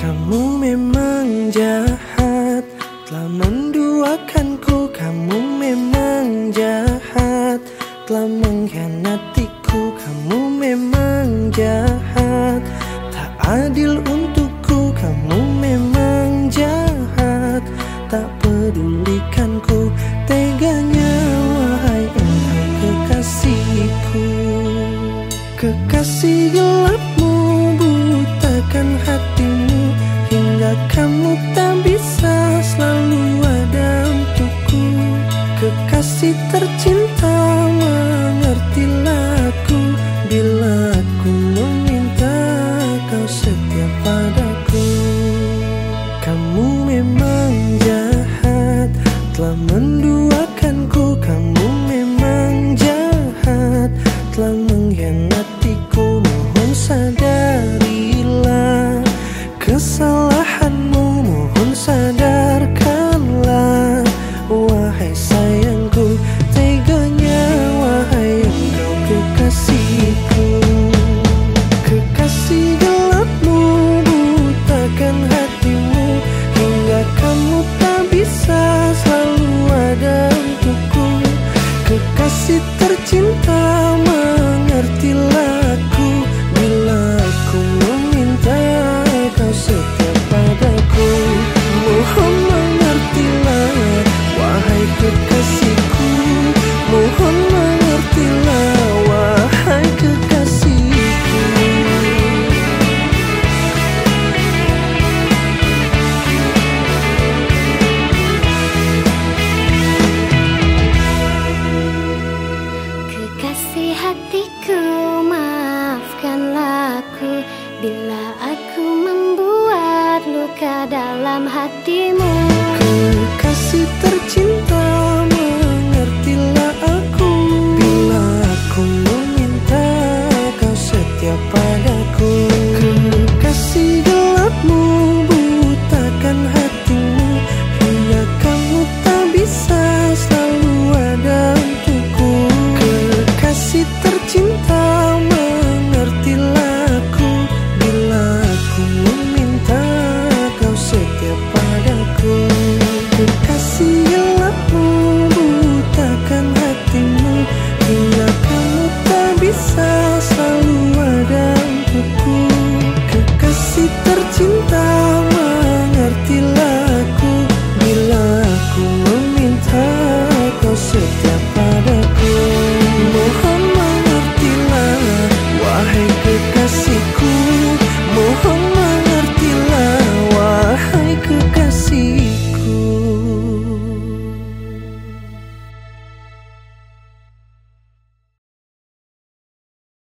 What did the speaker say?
Kamu memang jahat. Telah menduakanku Kamu memang jahat. Telah mengkhianatiku Kamu memang jahat. Tak adil untukku Kamu memang jahat. Tak pedulikanku Teganya wahai engkau kekasihku. Kekasih gelap Tercinta mengertilah aku Bila aku meminta kau setia padaku. Kamu memang jahat telah menduakanku. Kamu memang jahat telah mengkhianatiku. Mohon sadarilah kesalahanmu Mohon sadarkanlah aku membuat luka dalam hatimu. Kekasih tercinta mengertilah aku. Padaku